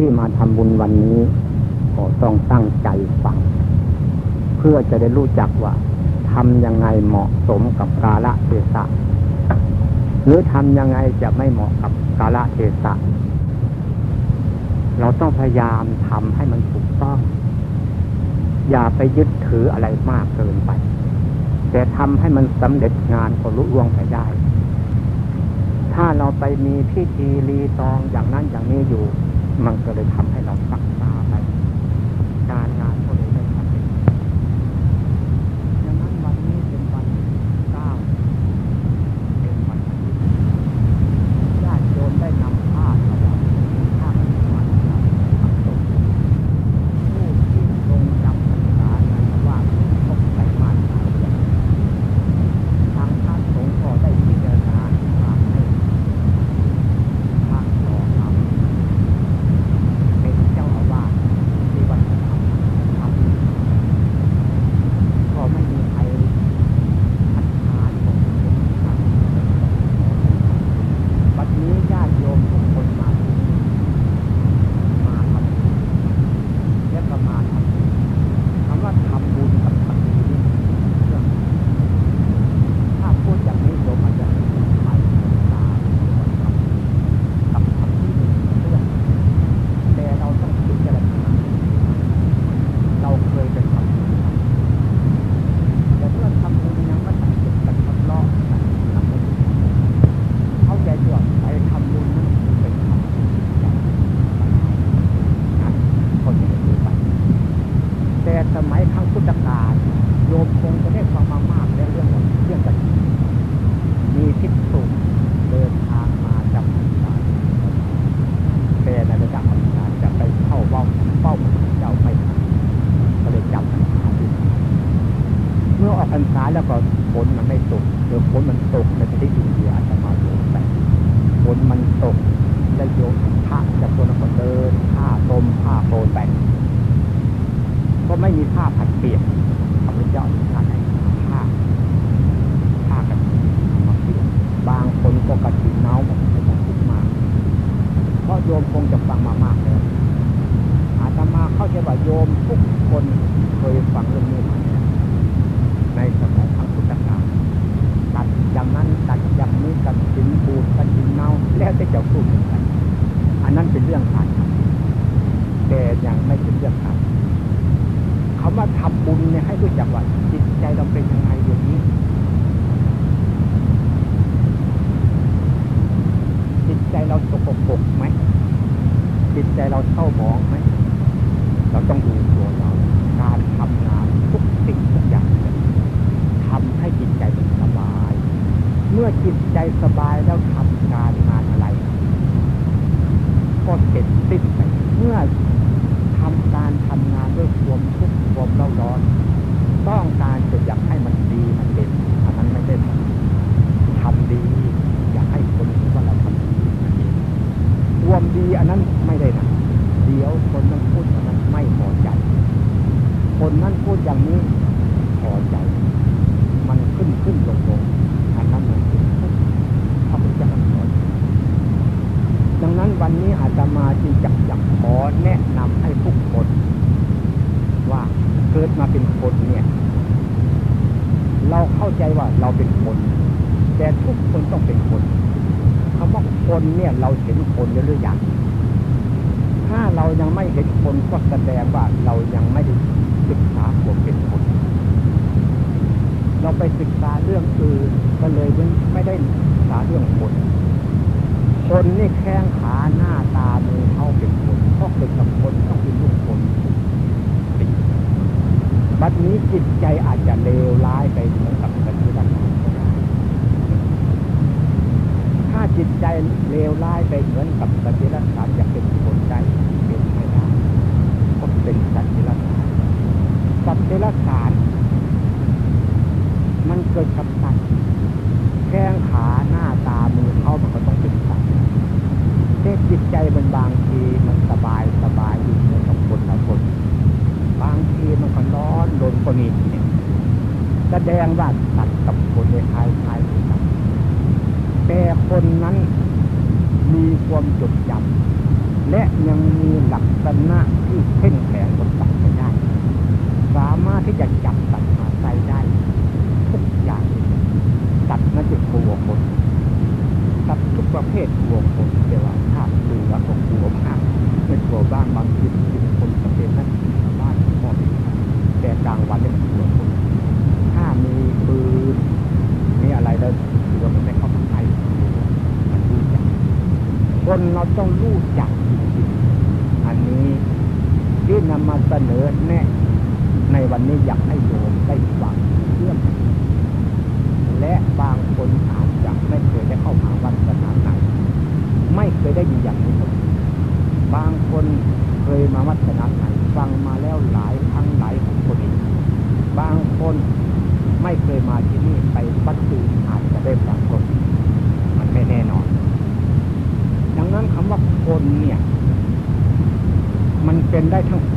ที่มาทำบุญวันนี้ก็ต้องตั้งใจฟัง เพื่อจะได้รู้จักว่าทำยังไงเหมาะสมกับกาลเทศะหรือทำยังไงจะไม่เหมาะกับกาลเทศะเราต้องพยายามทำให้มันถูกต้อง อย่าไปยึดถืออะไรมากเกินไป แต่ทำให้มันสำเร็จงานก็ลุล่วงไปได้ ถ้าเราไปมีพิธีรีตองอย่างนั้นอย่างนี้อยู่ มันก็เลยทำใคนนั้นพูดอย่างนี้พอใจ มันขึ้นขึ้นลงลงอันนั้นมันเป็นพระพุทธเจ้าสอนดังนั้นวันนี้อาตมาจึงจักอยากขอแนะนำให้ทุกคน ว่าเกิดมาเป็นคนเนี่ย เราเข้าใจว่าเราเป็นคน แต่ทุกคนต้องเป็นคนคำว่าคนเนี่ยเราเห็นคนหรือยังถ้าเรายังไม่เห็นคนก็แสดงว่าเรายังไม่ได้ ศึกษาความเป็นคนเราไปศึกษาเรื่องอื่นก็เลยไม่ได้ศึกษาเรื่องคน คนนี่แข้งขาหน้าตามือเขาเป็นคนเพราะเป็นกับคนต้องเป็นลูกคนบัดนี้จิตใจอาจจะเลวร้ายไปเหมือนกับกันที่รักษาก็ได้ถ้าจิตใจเลวร้ายไปเหมือนกับสัตว์ที่รักษาจะเป็นคนได้เป็นไม่ได้ก็เป็นสัตว์ที่รักษา สัตว์เดรัจฉาน มันเกิดกับสัตว์แข้งขาหน้าตามือเขามันก็ต้องเป็นสัตว์แต่จิตใจมันบางทีมันสบายสบายอยู่เสมือนกับคนละบางทีมันก็ร้อนโดนก็มีนแสดงว่าสัตว์กับคนในคลายคลายกันแต่คนนั้นมีความจดจำและยังมีหลักษณะที่เข้มแข็งกว่าสัตวามารถที่จะจับสัตว์มาใส่ได้ ทุกอย่างสัตว์มันจะกลัวคนสัตว์ทุกประเภทกลัวคนเดี๋ยวภาพเสือก็กลัวบ้างไม่กลัวบ้างบางทีเป็นคนประเภทนั้นชาวบ้านก็มีแต่กลางวันเนี่ยมันกลัวคนถ้ามีปืนมีอะไรแล้วเสือมันไม่เข้าใกล้มันรู้จักคนเราต้องรู้จัก ได้เท่า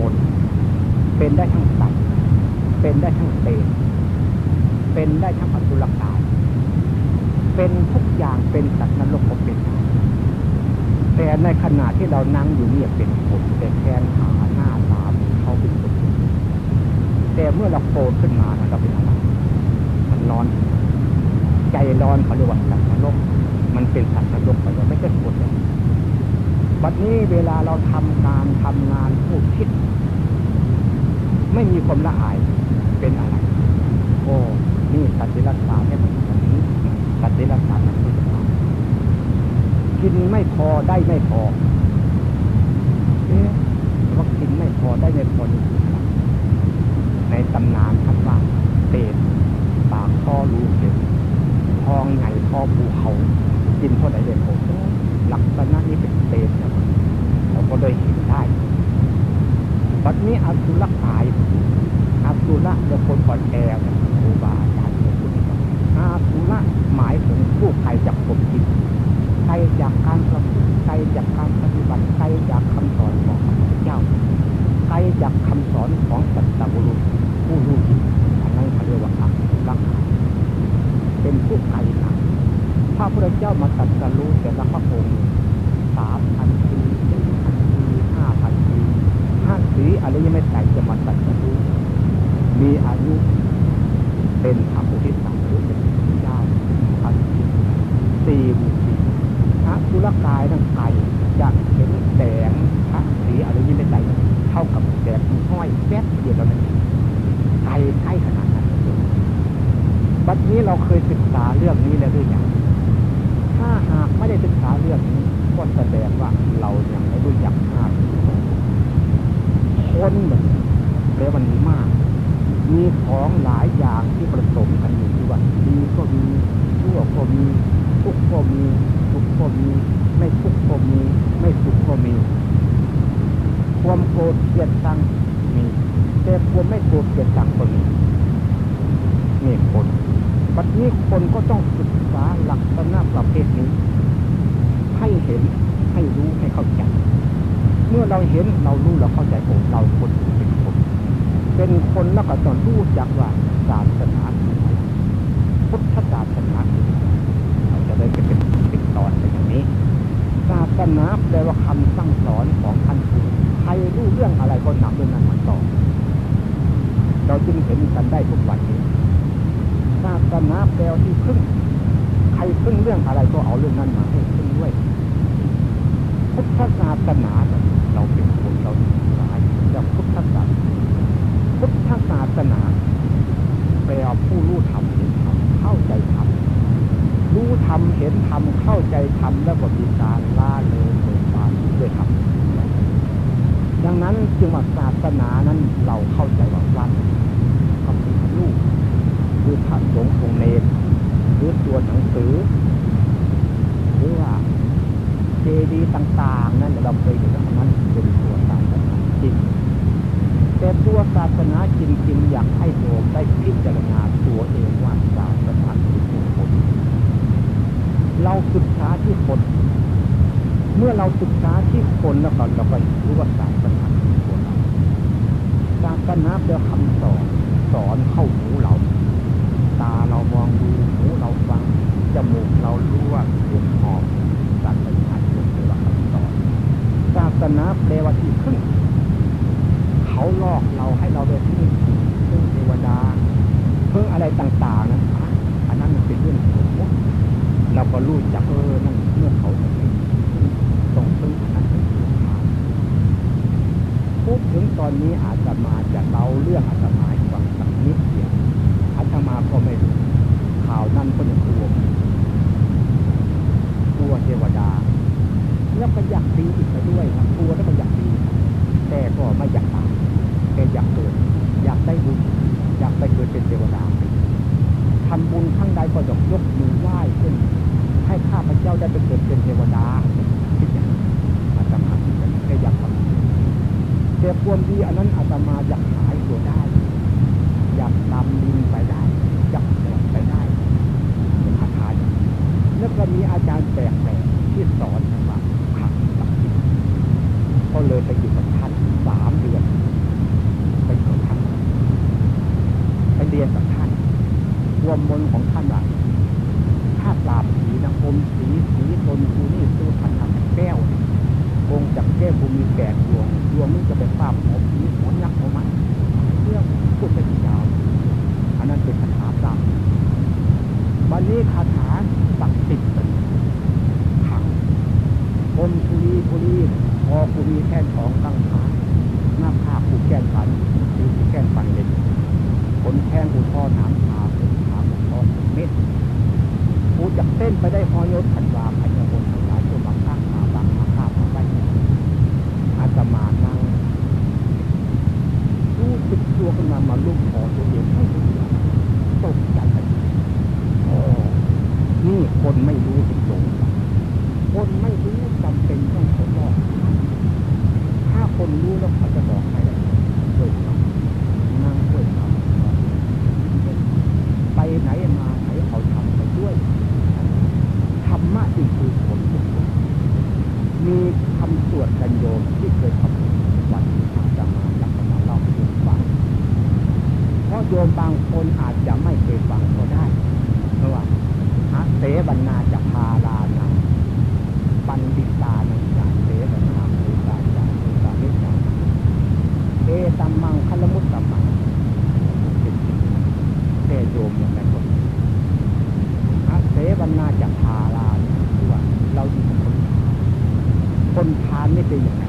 ไม่พอเอ๊ะวัคซีนไม่พอได้ไม่พอในตำนานท่านว่าเตดปากข้อรูเข็มทองไงข้อภูเขา กินเท่าไหร่เด็ดผมหลักษณะนี้เป็นเตดนะเราก็เลยเห็นได้บัดนี้อสุรกายอสุระเป็นคนก่อนแอร์ครูบาอาจารย์อาสุระหมายถึงผู้ใครจากผมกินใครจาก could นาเราเป็นคนเรา กลนครเราก็รู้ว่า 你好。 แต่ความดีอันนั้นอาตมาอยากหายตัวได้ อยากดำดินไปได้ อยากแตกไปได้เป็นอาถรรพ์แล้วก็มีอาจารย์แปลกๆที่สอนว่าขับสักทีก็เลยไปอยู่กับท่านสามเดือนไปกับท่านไปเรียนกับท่านรวมมนของท่านหลังถ้าปราบผีนะอมสีสีตนคู องจากแก้ภูมีแปดดวงดวงนี้จะเป็นภาพหัวผีหัวยักษ์หัวมันเรื่องพูดเป็นยาวอันนั้นเป็นคาถาพรางวันนี้คาถาศักดิ์สิทธิ์ขังอมทุรีทุรีพอภูมีแท่นของตั้งขาหน้าผาผูกแก้นปันผูกแก้นปันเด็กคนแข้งอุทอถามขาเป็นขาอุทอเม็ดผูจักเต้นไปได้หอยศขันวาไมานั่งรู้สึกตัวขึ้นมามาลุกขอตัวเองให้ตกใจอ๋อนี่คนไม่รู้สึกตัวคนไม่รู้จำเป็นต้องทดลองถ้าคนรู้แล้วเขาจะบอกให้ได้เลยครับ ตัมมังคัลมุตตัมมังแก่โยมอย่างไรก็อาเสวนนาจากพาลาคืว่าเราอยู่คนทานไม่เป็นอย่างไร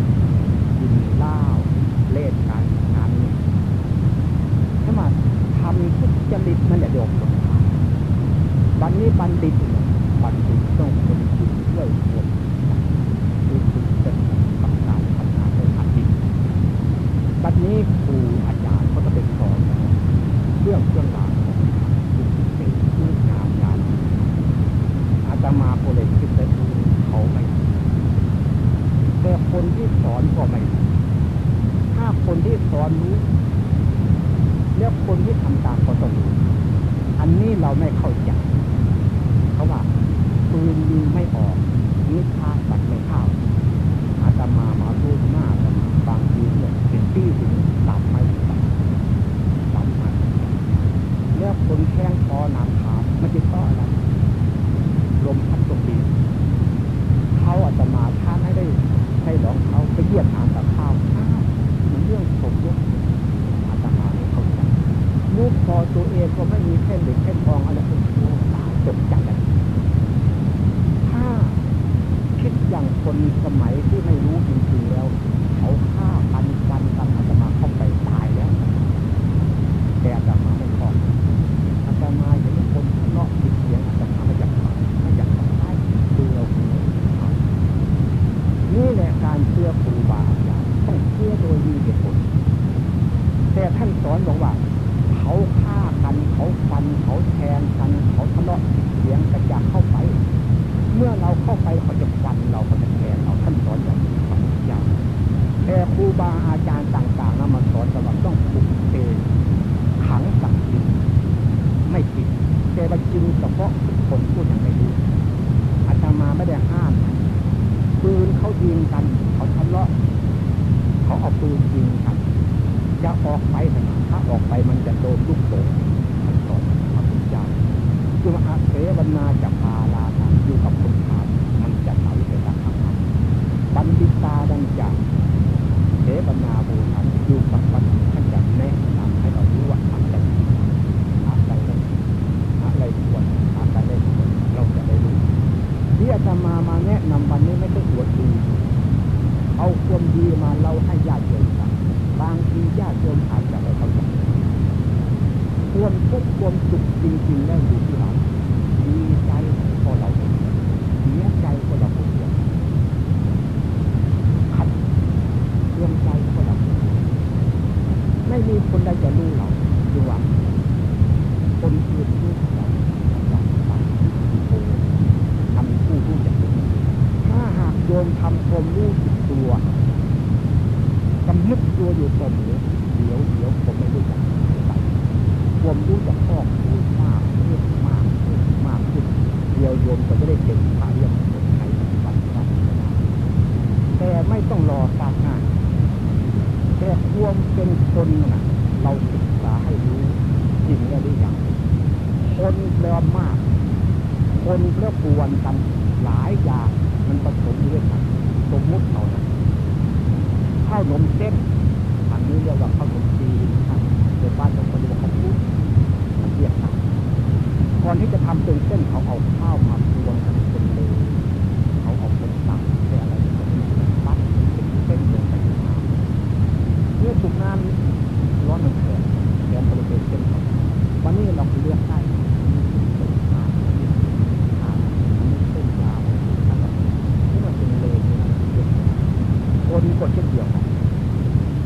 คนและควรกันหลายอย่างมันผสมด้วยกันสมมุติเขานะข้าวนมเส้นอันนี้เรียกว่าข้าวนมจีนในบ้านของคนบางคนพูดเรียกนะก่อนที่จะทำเป็นเส้นเขาเอาข้าวมาพวงกันเป็นเลยเขาเอาเป็นตับเป็นอะไรปั๊บเป็นเส้นลงไปเมื่อสุกน้ำร้อนหนึ่งแขนแขนเป็นเส้นวันนี้เราเลือกได้ ก็เช่นเดียวกัน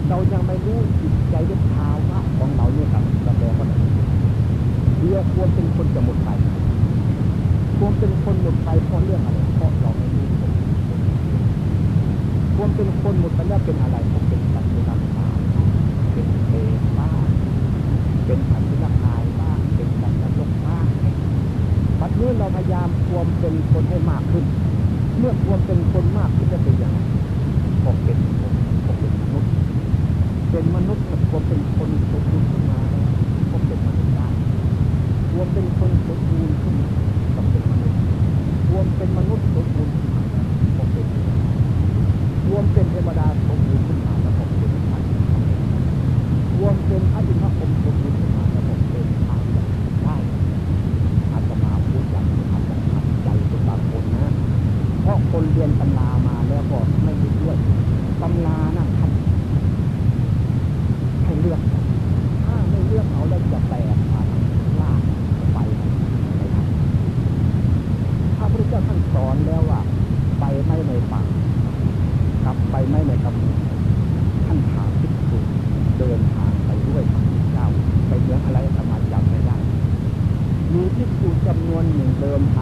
เรายังไม่รู้จิตใจหรืภาวะของเราเนี่ยครับเราบอกว่าเรียควรเป็นคนจะหมดไปควรเป็นคนหมดไปเพราะเรื่องอะไรเพราะเราไม่รู้ควรเป็นคนหมดไปแล้วเป็นอะไรเพเป็นสัตว์นักาเป็นเทพบ้างเป็นสัตว์นักายบ้างเป็นสัตว์นรกบ้างปัจจุบันเราพยายามควรเป็นคนให้มากขึ้น เมื่อควรเป็นคนมากขึ้นจะเป็นอย่างไร บอกเป็นผมผมเป็นมนุษย์ เป็นมนุษย์ผมเป็นคนสมบูรณ์ขึ้นมาผมเป็นมนุษย์ได้รวมเป็นคนสมบูรณ์ขึ้นมาผมเป็นมนุษย์รวมเป็นมนุษย์ Um,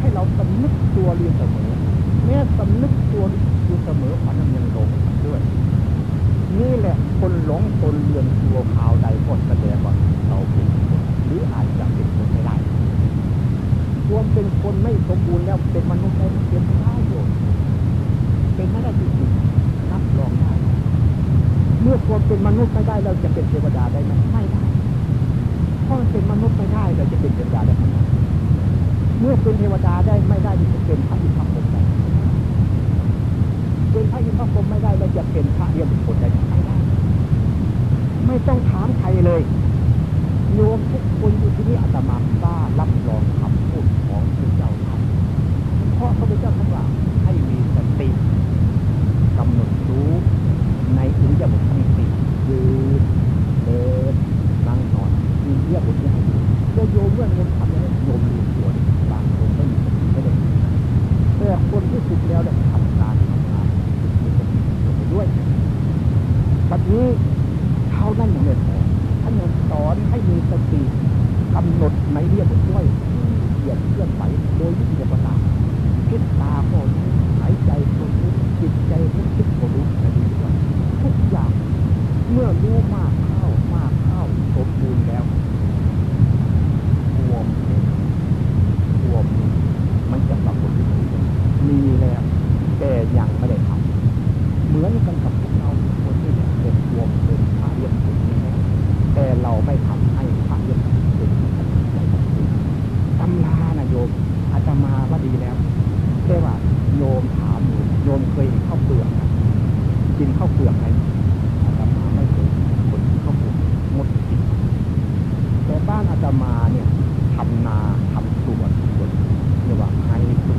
ให้เราสำนึกตัวเรียนเสมอแม้สำนึกตัวอยู่เสมอมันยังหลงด้วย นี่แหละคนหลงคนเลือนตัวข่าวใดก็แสดงว่าเราเป็นคนหรืออาจจะเป็นคนไม่ได้ควรเป็นคนไม่สมบูรณ์แล้วเป็นมนุษย์ได้เป็นไม่ได้โยมเป็นไม่ได้จริงๆนับรองได้เมื่อควรเป็นมนุษย์ไม่ได้เราจะเป็นเทวดาได้ไหมไม่ได้เพราะมันเป็นมนุษย์ไม่ได้เราจะเป็นเทวดาได้ไหม เมื่อเป็นเทวดาได้ไม่ได้จะเป็นพระอินทร์พระพรหมได้เป็นพระอินทร์พระพรหมไม่ได้เราจะเป็นพระเรียบุคคลได้ไมไม่ได้ ไม่ต้องถามใครเลยโยมทุกคนอยู่ที่นี่อาตมากล้ารับรองคำพูดของพระเจ้าท่านเพราะพระพุทธเจ้าท่านว่ายให้มีสติกำหนดรู้ในอิริยาบถทั้งสี่ยืนเดินนั่งนอนอิริยาบถที่ให้ดูก็โยมเมื่อโยมทำอย่างนี้โยมลืมตัวบางคนไม่มีสติไม่ได้ แต่คนที่ฝึกแล้วเนี่ยทำการทำงานไปด้วยแบัดนี้เท่านั้นยังไม่พอท่านยังสอนให้มีสติกำหนดในเรียบด้วยเหยียดเคลื่อนไหวโดยวิธีต่างๆคิดตาก็รู้หายใจก็รู้จิตใจก็คิดก็รู้ในนี้ด้วยทุกอย่างเมื่อรู้มากเข้ามากเข้าสมบูรณ์แล้วมเป็นรวมมันจะปรากฏขึ้นมีแล้วแต่ ยังไม่ได้ทำเหมือนกันกับพวกเราคนที่เนี่ยเป็นรวมเป็นพระเรียบผลนี้แล้วแต่เราไม่ทำให้พระเยซูเป็นที่ตัดสินใจของตำรานะโยมอาตมาว่าดีแล้วแต่ว่าโยมถามโยมโยมเคยเห็นข้าวเปลือกกินข้าวเปลือกไหมอาตมาไม่เคยคนข้าวเปลือกหมดกินแต่บ้านอาตมาเนี่ยทำนาทำสวนสวนเรียกว่าไฮสวน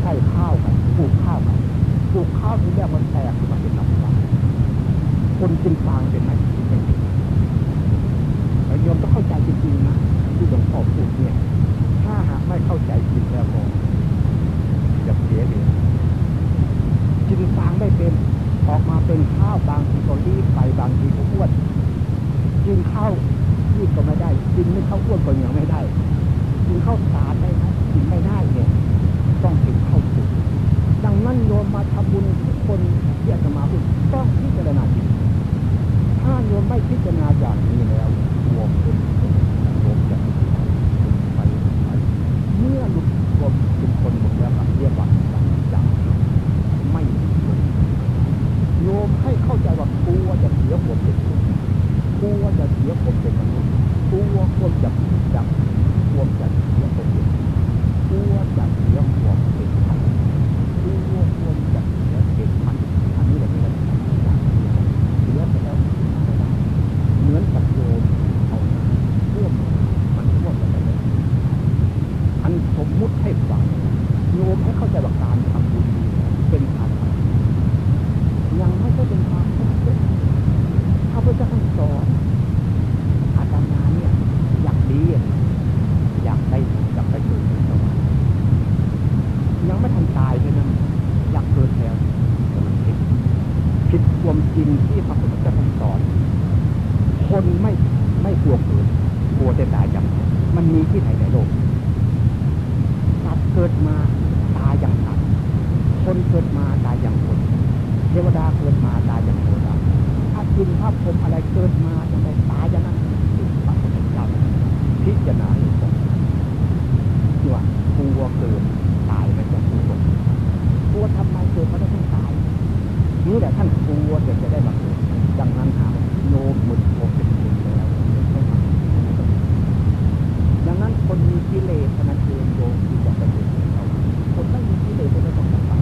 ใช่ข้าวกัน ลูกข้าวกันปลูกข้าวทีแรกมันแตกขึ้นมาเป็นลำต้นคนกินฟังเป็นไหน้าที่เป็นแล้วโยมต้องเข้าใจจริงๆนะที่หลวงพ่อพูดเนี่ย ถ้าหากไม่เข้าใจจริงแล้วก็จะเสียเลยกินฟางไม่เป็น ออกมาเป็นข้าวบางทีก็รีบไปบางทีก็อ้วนกินข้าวรีบก็ไม่ได้กินไม่เข้าอ้วนก็ยังไม่ได้กินข้าวสารได้ไหมกินไม่ได้เนี่ยต้องกินข้าวสุก ดังนั้นโยมมาทำบุญทุกคนที่อาตมาพูดต้องพิจารณาจิตถ้าโยมไม่พิจารณาอย่างนี้แล้วรวมเป็นคนรวมจะไปไปเมื่อหลุดรวมเป็นคนหมดแล้วครับเรียกว่าสัจจะไม่โยมให้เข้าใจว่ากลัวจะเสียผมเป็นคนกลัวจะเสียผมเป็นมนุษย์กลัวควรจะจับควรจะเสียผมเป็นกลัวจะเสียผม เป็นพันกลัวควรจะเสียเป็นพันอันนี้แหละเป็นสัจจะเสียไปแล้วไม่ได้เหมือนกับโยมเอาน้ำท่วมมันท่วมไปแล้วอันสมมุติให้ฟังโยมให้เข้าใจว่าการทำบุญเป็นการทำบุญยังไม่ใช่เป็นความทุกข์พระพุทธเจ้าท่านสอนอาตมาเนี่ยอยากดีอะอยากได้อยากไปเกิดในสวรรค์ยังไม่ทันตายเลยนะอยากเกิดแล้วแต่มันผิดผิด ความจริงที่พระพุทธเจ้าสอน คนไม่ไม่กลัวเกิดกลัวแต่ตายอย่างมันมีที่ไหนในโลกสัตว์เกิดมาตายอย่างสัตว์คนเกิดมาตายอย่างคน เทวดาเกิดมาตายอย่างเทวดาถ้ากินภาพผมอะไรเกิดมาอย่างไรตายอย่างนั้นคือพระพุทธเจ้าพิจารณาอยู่ตรงว่ากลัวเกิดตายไม่ต้องกลัวกลัวทำไมเกิดมาได้ต้องตาย นี่แหละท่านกลัวเด็กจะได้มาเกิดดังนั้นถามโยมหมดโอเป็นคนแล้วดังนั้นคนมีกิเลสนั้นเองโยมที่จะไปเกิดในสวรรค์คนไม่มีกิเลสก็ไม่ต้องทำไป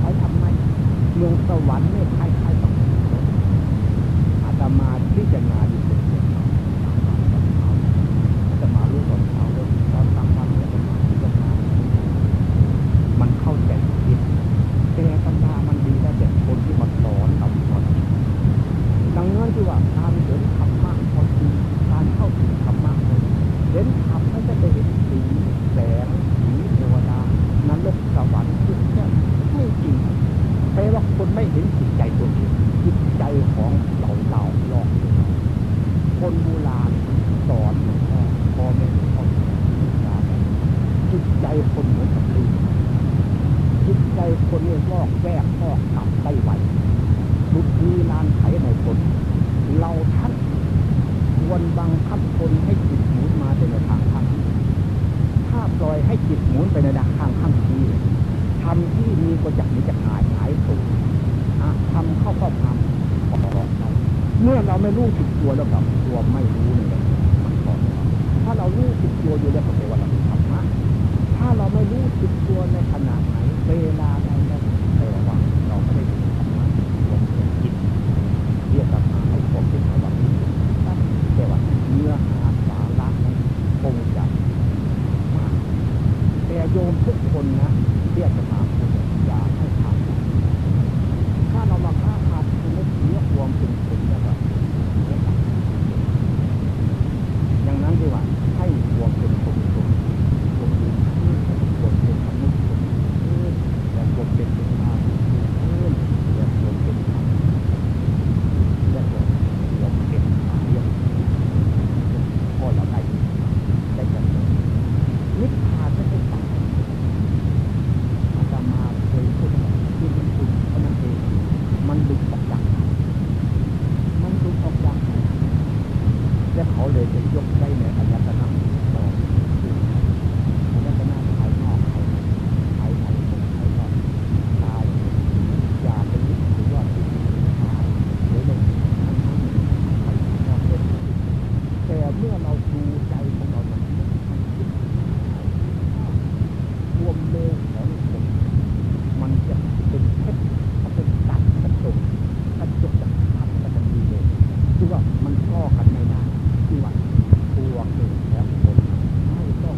ไปทำไมเมืองสวรรค์ไม่ใครใครต้องอาตมาที่จะงานอยู่ตามวันตอนเช้าอาตมารู้ตอนเช้าเลยตอนกลางวันอาตมาพิจารณามันเข้าใจผิดแต่ตำรามันดีได้แต่คนที่มาสอนเราสอนดังนั้นที่ว่าการเห็นธรรมะพอดีการเข้าถึงธรรมะพอดีเห็นธรรมไม่ใช่ไปเห็นสีแสงสีเทวดานรกสวรรค์ขึ้นแค่ไม่จริง แปลว่าคนไม่เห็นจิตใจตัวเองจิตใจของเราเราลอกคนโบราณสอนหลวงพ่อพ่อแม่หลวงพ่อสอนจิตใจคนเหมือนกับลิงจิตใจคนเนี่ยลอกแวกลอกกลับได้ไหวลุกมีลานไถในคน เราท่านควรบังคับคนให้จิตหมุนมาในทางข้างถ้าปล่อยให้จิตหมุนไปในทางข้างข้างทีทำที่มีก็จากนี้จะหายหายสูงทำเข้าก็ทำออกเราเมื่อเรา ไม่รู้สึกตัวแล้วกับตัวไม่รู้เนี่ยมันก่อนถ้าเรารู้สึกตัวอยู่แล้วก็แปลว่าเรามีธรรมะถ้าเราไม่รู้สึกตัวในขณะไหนเวลาใดแล้วแปลว่าเราไม่ได้มีธรรมะรวมเป็นจิตเรียกธรรมะให้ความเป็นภาวะนี้แต่ว่าเนื้อหาสาระนั้นคงจะมากแต่โยมทุกคนนะเรียกจะมาพูดอย่าให้ขาดถ้าเรามาฆ่าขาดคือไม่เสียความเป็นคนแล้วก็เสียตังค์อย่างนั้นดีกว่าให้ความเป็นคนคนคนดีคนเป็นมนุษย์คนแต่คนเป็นเป็นมาเพื่อนแต่คนเป็นธรรมและคนความเป็นมาเรียกพ่อเราได้ได้กันนิพพานไม่ใช่ตาย อาตมาเคยพูดว่าที่มันคุณเท่านั้นเอง มันหลุดออกจากไหนมันหลุดออกจากไหนและเขาเลยจะยกได้ในอายตนะสองคืออายตนะภายนอกภายในภายในภายนอกกายอย่าไปยึดถือว่าเป็นกายหรือเป็นอันนั้นภายนอกเป็นแต่เมื่อเราดูใจของเรามันมันคิดรวมเร็วของผม มันจะเป็นเพชรถ้าเป็นตัดกระจกกระจกจะทำกันดีเลยคือว่ามันก้อกันไม่ได้คือว่าตัวเกิดแล้วคนไม่ต้อง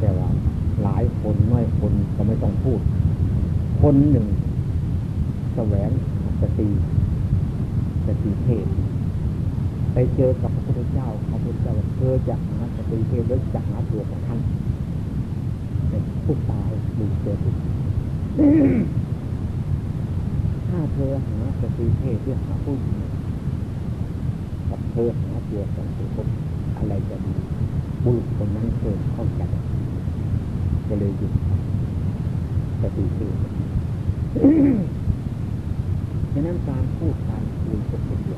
แต่ว่าหลายคนน้อยคนก็ไม่ต้องพูด คนหนึ่งแสวงสติ สติเพศไป เจอกับพระพุทธเจ้าพระพุทธเจ้าเธอจะหาสติเพศหรือจะหาตัวของท่านเป็นผู้ตายหรือเจอผู้ถ้าเธอหาสติเพศเพื่อหาผู้หญิงกับเธอหาตัวของตัวอะไรจะดีบุรุษคนนั้นเกิดข้าใจจะเลยหยุดสติเพศฉะนั้นการพูดการคุยกับคนเดียว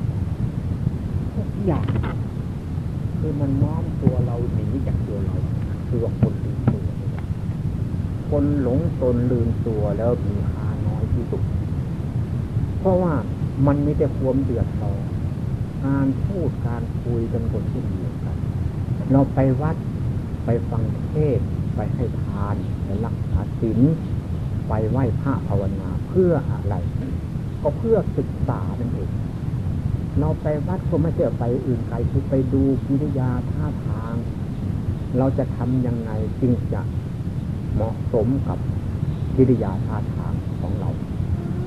อย่างคือมันน้อมตัวเราหนีจากตัวเราคือว่าคนลืมตัว คนหลงตนลืมตัวแล้วมีค่าน้อยที่สุด เพราะว่ามันมีแต่ความเดือดร้อนการพูดการคุยกันคนที่เดียวกัน เราไปวัดไปฟังเทศ ไปให้ทานไปรักษาศีลไปไหว้พระภาวนาเพื่ออะไร ก็เพื่อศึกษานั่นเอง เราไปวัดก็ไม่ใช่ไปอื่นไกลคือไปดูกิริยาท่าทาง เราจะทำยังไงจึงจะเหมาะสมกับกิริยาท่าทางของเรา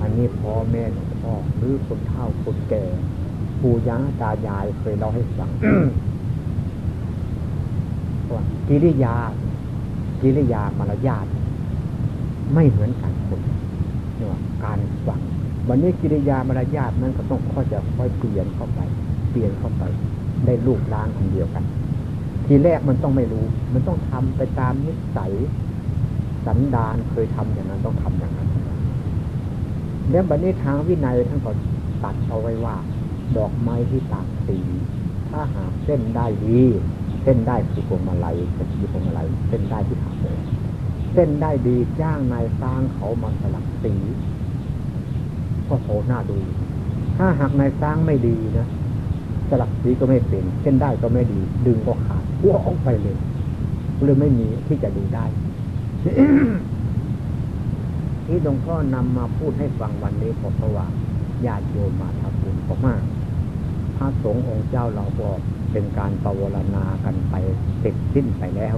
อันนี้พ่อแม่หลวงพ่อหรือคนเฒ่าคนแก่ปู่ย่าตายายเคยเล่าให้ฟังว่ากิริยา กิริยามารยาทไม่เหมือนกันคนเนี่ยการฟัง วันนี้กิริยามารยาทนั้นก็ต้องค่อยจะค่อยเปลี่ยนเข้าไป เปลี่ยนเข้าไปได้ลูกล้างอันเดียวกัน ทีแรกมันต้องไม่รู้ มันต้องทำไปตามนิสัยสันดานเคยทำอย่างนั้นต้องทำอย่างนั้นแล้วบัดนี้ทางวินัยท่านก็ตัดเอาไว้ว่า ดอกไม้ที่ตากสี ถ้าหากเส้นได้ดีเส้นได้คือพวงมาลัยคือพวงมาลัยเส้นได้ที่ถามเลยเส้นได้ดีจ้างนายสร้างเขามาสลักสี ก็โหหน้าดู ถ้าหากนายสร้างไม่ดีนะสลักสีก็ไม่เป็นเส้นได้ก็ไม่ดี ดึงก็ขาดพัวออกไปเลยเลยไม่มีที่จะดูได้ ที่หลวงพ่อนำมาพูดให้ฟังวันนี้เพราะว่าญาติโยมมาทำบุญมากพระสงฆ์องค์เจ้าเราบอกเป็นการปวารณากันไปเสร็จสิ้นไปแล้ว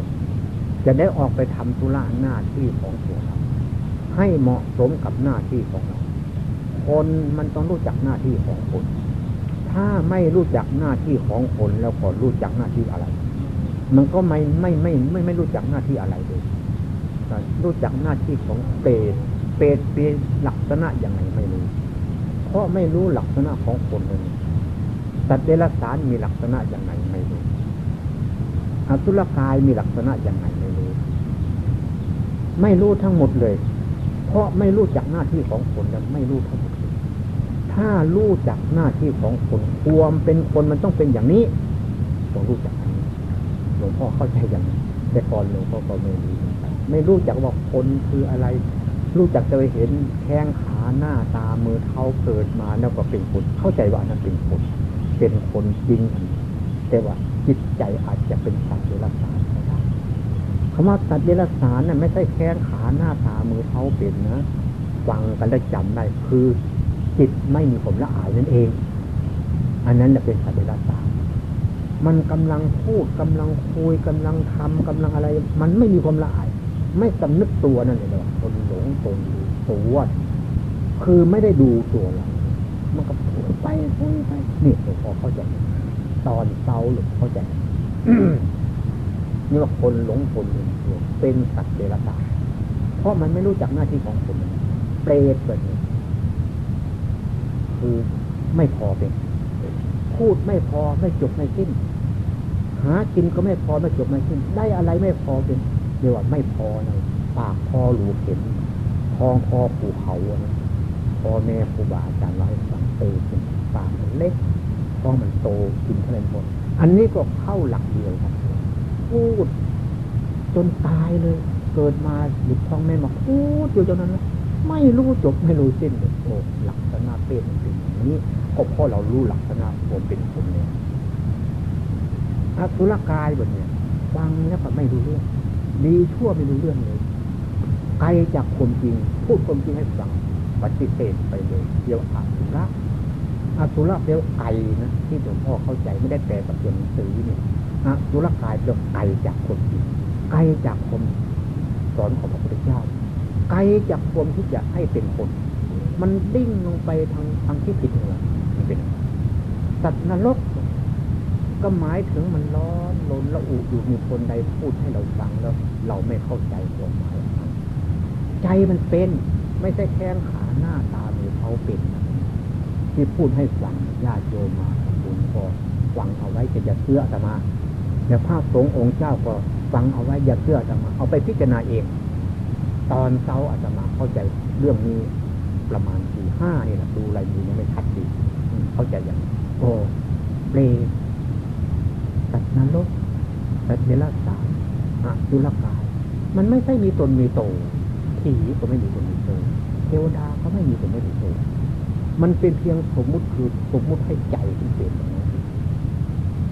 จะได้ออกไปทำธุระหน้าที่ของตัวเราให้เหมาะสมกับหน้าที่ของเรา คนมันต้องรู้จักหน้าที่ของคน ถ้าไม่รู้จักหน้าที่ของคนแล้วก็รู้จักหน้าที่อะไร มันก็ไม่ไม่ไม่ไม่ไม่รู้จักหน้าที่อะไรเลยรู้จักหน้าที่ของเปรตเปรตเป็นลักษณะอย่างไรไม่รู้ เพราะไม่รู้ลักษณะของคนเลยสัตว์เดรัจฉานมีลักษณะอย่างไรไม่รู้อสุรกายมีลักษณะอย่างไรไม่รู้ ไม่รู้ทั้งหมดเลย เพราะไม่รู้จักหน้าที่ของคนแล้วไม่รู้ทั้ง ถ้ารู้จักหน้าที่ของคนความเป็นคนมันต้องเป็นอย่างนี้ต้องรู้จักหลวงพ่อเข้าใจอย่างนี้แต่ก่อนหลวงพ่อก็ไม่รู้ไม่รู้จักว่าคนคืออะไร รู้จักจะไปเห็นแข้งขาหน้าตามือเท้าเกิดมาแล้วก็เป็นคนเข้าใจว่านั้นเป็นคนเป็นคนจริง แต่ว่าจิตใจอาจจะเป็นสัตว์เดรัจฉานก็ได้คำว่าสัตว์เดรัจฉานน่ะไม่ใช่แข้งขาหน้าตามือเท้าเป็นนะฟังกันแล้วจำได้คือ จิตไม่มีผมละอายนั่นเอง อันนั้นจะเป็นสัตว์เดรัจฉานมันกำลังพูดกำลังคุยกำลังทำกำลังอะไร มันไม่มีความละอาย ไม่สำนึกตัวนั่นเลยว่าคนหลงตนตัวคือไม่ได้ดูตัวเรามันก็พูดไปคุยไปนี่หลวงพ่อเข้าใจตอนเศร้าหลวงเข้าใจนี่ว่าคนหลงคนตัวเป็นสัตว์เดรัจฉานเพราะมันไม่รู้จักหน้าที่ของคนเปรตแบบนี้ คือไม่พอเป็น พูดไม่พอไม่จบไม่สิ้น หากินก็ไม่พอไม่จบไม่สิ้น ได้อะไรไม่พอเป็นเรียกว่าไม่พอเลยปากพอหลูเข็มทองพอภูเขานะพ่อแม่ครูบาอาจารย์เราให้ฟังเตเป็นปากมันเล็กท้องมันโตกินเท่าไรหมดอันนี้ก็เข้าหลักเดียวครับพูดจนตายเลย เกิดมาหยุดท้องแม่มาพูดอยู่จนนั้นนะไม่รู้จบไม่รู้สิ้นเลยโอ้หลักษณะเป็นเป็ นี้ก็เพราะเรารู้ลักษณะผมเป็นคนเนี่ยอสุรกายแบบเนี้ยฟังแล้วก็ไม่รู้เรื่องดีชั่วไม่รู้เรื่องเลยไกลจากความจริง พูดความจริงให้ฟังปฏิเสธไปเลยเดียวอาสุรอาสุรเดียวไกลนะที่หลวงพ่อเข้าใจไม่ได้แปลกับตัวหนังสือเนี่ยอาสุรกายเดียวไกลจากความจริงไกลจากความสอนของพระพุทธเจ้าไกลจากความที่จะให้เป็นคน มันดิ้งลงไปทางทางที่ผิดเลยมันเป็นสัตว์นรก ก็หมายถึงมันร้อนลนละอุอยู่มีคนใดพูดให้เราฟังแล้ว เราไม่เข้าใจความหมายใจมันเป็น ไม่ใช่แข้งขาหน้าตาหรือเขาเป็น ที่พูดให้ฟังญาติโยมมาบุญก็ฟังเอาไว้จะจะเชื่อแต่มาเดี๋ยวภาพสงฆ์องค์เจ้าก็ฟังเอาไว้อย่าเชื่อแต่มาเอาไปพิจารณาเอง ตอนเช้าอาตมาเข้าใจเรื่องนี้ ประมาณสี่ห้านี่แหละดูลายมือยังไม่ชัดดีเข้าใจอย่างโอ้เปรตสัตว์นรกสัตว์เดรัจฉานอสุรกาย มันไม่ใช่มีตนมีโตผีก็ไม่มีตนมีโตเทวดาก็ไม่มีตนไม่มีโตมันเป็นเพียงสมมุติคือสมมุติให้ใจที่เป็นอย่างนั้น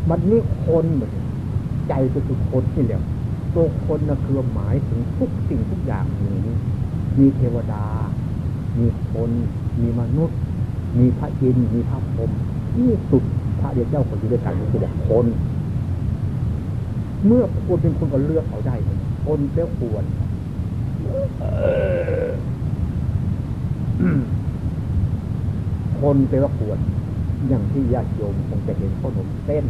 มันนี่คนเหมือนใจก็คือคนนี่แหละตัวคนนะคือหมายถึงทุกสิ่งทุกอย่างนี้ มีเทวดามี คน มีมนุษย์ มีพระอินทร์มีพระพรหมที่สุดพระเดียเจ้าคนที่ด้วยกันคือแบบคน เมื่อควรเป็นคนก็เลือกเอาได้ คนแล้วควรคนแปลว่าควรอย่างที่ญาติโยมคงจะเห็นขนมเส้น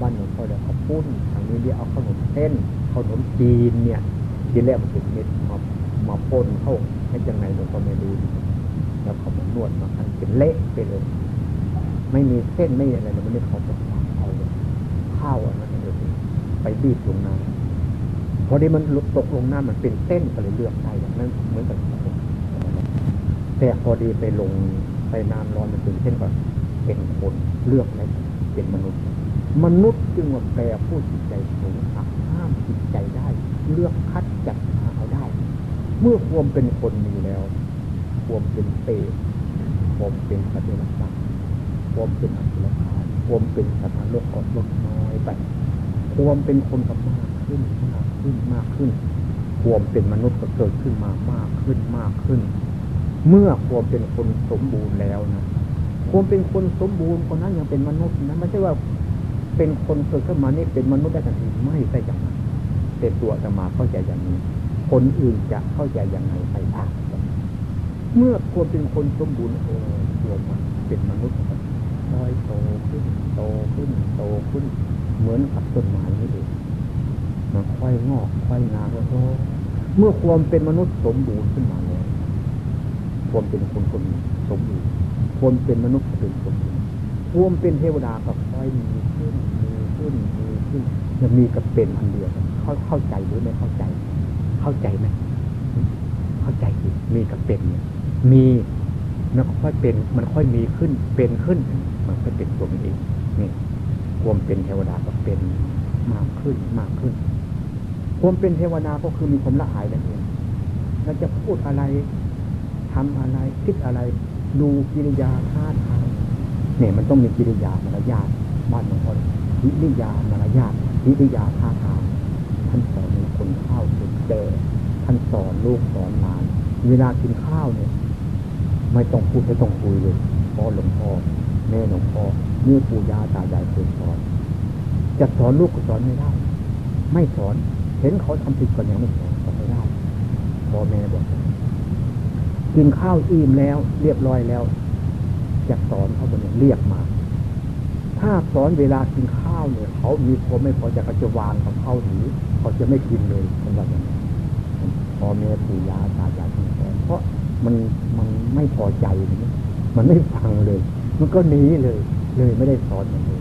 บ้านหลวงพ่อเรียกข้าวปุ้นทางนี้เรียกเอาขนมเส้นขนมจีนเนี่ยทีแรกมันเป็นเม็ดมามาป้นเข้าให้ยังไงหลวงพ่อไม่รู้ แล้วเขามานวดมาคันเป็นเละไปเลย ไม่มีเส้นไม่อะไรเลยมันไม่เขาจะเอาข้าวอันนั้นเลยไปบีบลงน้ำพอดีมันตกลงน้ำมันเป็นเส้นก็เลยเลือกได้อย่างนั้นเหมือนกับแต่พอดีไปลงไปน้ำร้อนมันเป็นเส้นก็เป็นคนเลือกแล้วเป็นมนุษย์ มนุษย์จึงว่าแปลผู้จิตใจสูงหักห้ามจิตใจได้ เลือกคัดจัดหาเอาได้ เมื่อความเป็นคนนี้ ความเป็นเปรตความเป็นสัตว์เดรัจฉานความเป็นอสุรกายความเป็นสัตว์โลกก็ลดน้อยไป ความเป็นคนก็มากขึ้นมากขึ้นมากขึ้น ความเป็นมนุษย์ก็เกิดขึ้นมามากขึ้นมากขึ้น เมื่อความเป็นคนสมบูรณ์แล้วนะความเป็นคนสมบูรณ์คนนั้นยังเป็นมนุษย์นะไม่ใช่ว่าเป็นคนเกิดขึ้นมานี่เป็นมนุษย์ได้ทันทีไม่ใช่อย่างนั้นแต่ตัวจะมาเข้าใจอย่างนี้ คนอื่นจะเข้าใจอย่างไรไปอ่าน เมื่อควรเป็นคนสมบูรณ์โอ้ตัวมันเป็นมนุษย์ค่อยโตขึ้นโตขึ้นโตขึ้น เหมือนกับต้นไม้นี่เองมันค่อยงอกค่อยงามโตเมื่อความเป็นมนุษย์สมบูรณ์ขึ้นมาแล้วความเป็นคนคนสมบูรณ์ความเป็นมนุษย์เป็นสมบูรณ์ความเป็นเทวดาก็ค่อยมีขึ้นมีขึ้นมีขึ้นจะมีกับเป็นอันเดียวเข้าเข้าใจหรือไม่เข้าใจ เข้าใจไหมเข้าใจสิมีกับเป็นเนี่ย มีมันค่อยเป็นมันค่อยมีขึ้นเป็นขึ้น มันก็เป็นตัวมันเองนี่ความเป็นเทวดาก็เป็นมากขึ้นมากขึ้น ความเป็นเทวดาก็คือมีความละอายนั่นเองเราจะพูดอะไรทำอะไรคิดอะไร ดูกิริยาท่าทางเนี่ยมันต้องมีกิริยามารยาทบ้านบางคนกิริยามารยาทกิริยาท่าทางท่านสอนคนข้าวคนเจอท่านสอนลูกสอนหลาน เวลากินข้าวเนี่ย ไม่ต้องพูดไม่ต้องคุยเลยพ่อหลวงพ่อแม่หลวงพ่อเมื่อปู่ย่าตายายเคยสอน จะสอนลูกก็สอนไม่ได้ ไม่สอน เห็นเขาทำผิดก็ยังไม่สอนก็ไม่ได้พ่อแม่บอกกินข้าวอิ่มแล้ว เรียบร้อยแล้วจะสอนเขาเนี่ยเรียกมา ถ้าสอนเวลากินข้าวเนี่ยเขามีความไม่พอใจเขาจะวางกับเขาหรือเขาจะไม่กินเลยคนแบบนี้พ่อแม่ปู่ย่าตายายสอนเพราะ มันมันไม่พอใจมันไม่ฟังเลย มันก็หนีเลย เลยไม่ได้สอนมันเลย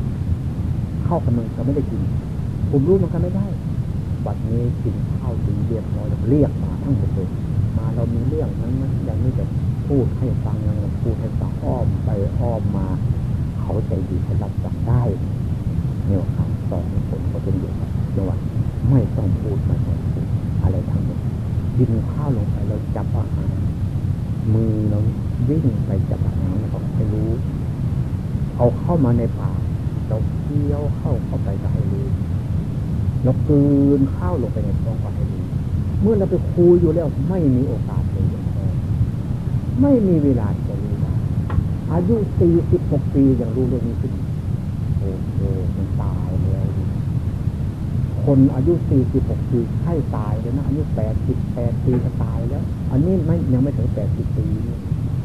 เข้ากับมันก็ไม่ได้กิน ผมรู้มันก็ไม่ได้บัดนี้กินข้าวดีเรียบร้อยเรียกมาทั้งหมดเลยมาเรามีเรื่องนั้นนะอย่างนี้จะพูดให้ฟังยังพูดให้ฟังอ้อมไปอ้อมมา เขาใจดีเขารับฟังได้เนี่ยคำสอนคนก็เป็นอยู่กับจังหวะไม่ต้องพูดไม่ต้องพูดอะไรทั้งหมดดินข้าวลงไปเราจับอาหาร มือเราวิ่งไปจับอาหารเราให้รู้ เอาเข้ามาในปากเราเคี้ยวเข้าเข้าไปก็ให้รู้เรากืนข้าวลงไปในท้องก็ให้รู้ เมื่อเราไปคุยอยู่แล้วไม่มีโอกาสเลยไม่มีเวลาจะรู้ได้อายุสี่สิบหกปียังรู้เรื่องนี้ขึ้นโอ้โหมันตาย คนอายุสี่สิบหกปีให้ตายเลยนะอายุแปดสิบแปดปีก็ตายแล้ว อันนี้ไม่ยังไม่ถึงแปดสิบปี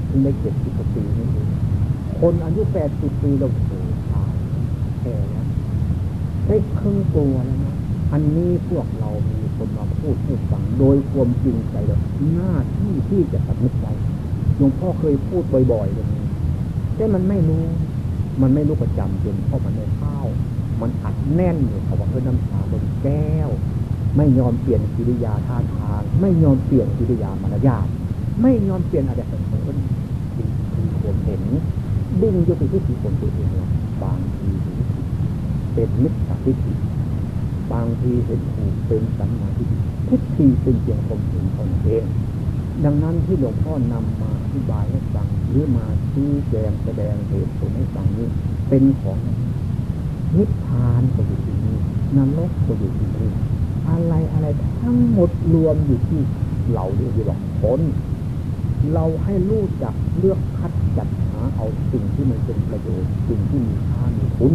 ถึงได้เจ็ดสิบกว่าปีนี่เองคนอายุแปดสิบปีเราโอ้ตายแก่แล้วได้ครึ่งตัวแล้วนะอันนี้พวกเรามีคนมาพูดให้ฟังโดยความจริงใจแล้วหน้าที่ที่จะสำนึกใจหลวงพ่อเคยพูดบ่อยๆอย่างนี้แต่มันไม่รู้ มันไม่รู้ประจำจนเพราะมันในข้าว มันอัดแน่นอยู่เขาว่าเพื่อน้ำตาบนแก้ว ไม่ยอมเปลี่ยนกิริยาท่าทาง ไม่ยอมเปลี่ยนกิริยามารยาทไม่ยอมเปลี่ยนอะไรของคนที่คือความเห็นดิ้งอยู่ไปที่สีคนตัวเองบางทีเป็นมิจฉาทิฏฐิบางทีเห็นถูกเป็นสัมมาทิฏฐิทิฏฐิเป็นเพียงความเห็นตนเองดังนั้นที่หลวงพ่อนำมาอธิบายให้ฟังหรือมาชี้แจงแสดงเหตุผลให้ฟังนี้เป็นของ นิพพานก็อยู่ที่นี่นรกก็อยู่ที่นี่อะไรอะไรทั้งหมดรวมอยู่ที่เราเรียกว่าผลเราให้รู้จักเลือกคัดจัดหาเอาสิ่งที่มันเป็นประโยชน์สิ่งที่มีค่ามีคุณ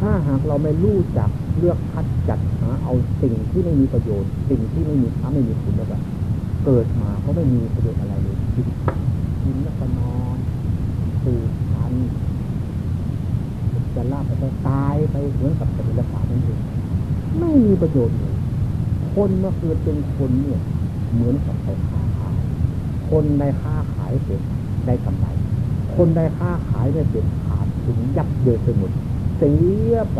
ถ้าหากเราไม่รู้จักเลือกคัดจัดหาเอาสิ่งที่ไม่มีประโยชน์ สิ่งที่ไม่มีค่าไม่มีคุณแล้วแบบเกิดมาก็ไม่มีประโยชน์อะไรเลยกินกินแล้วก็นอนตื่น จะลาบไปตายไปเหมือนกับสัตว์เดรัจฉานนั่นเองไม่มีประโยชน์เลยคนเมื่อเกิดเป็นคนเนี่ย เหมือนกับไปค้าขาย คนได้ค้าขายเป็นได้กำไร คนได้ค้าขายได้เป็นขาดถึงยับเยินไปหมดเสียไป